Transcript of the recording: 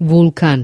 vulkan.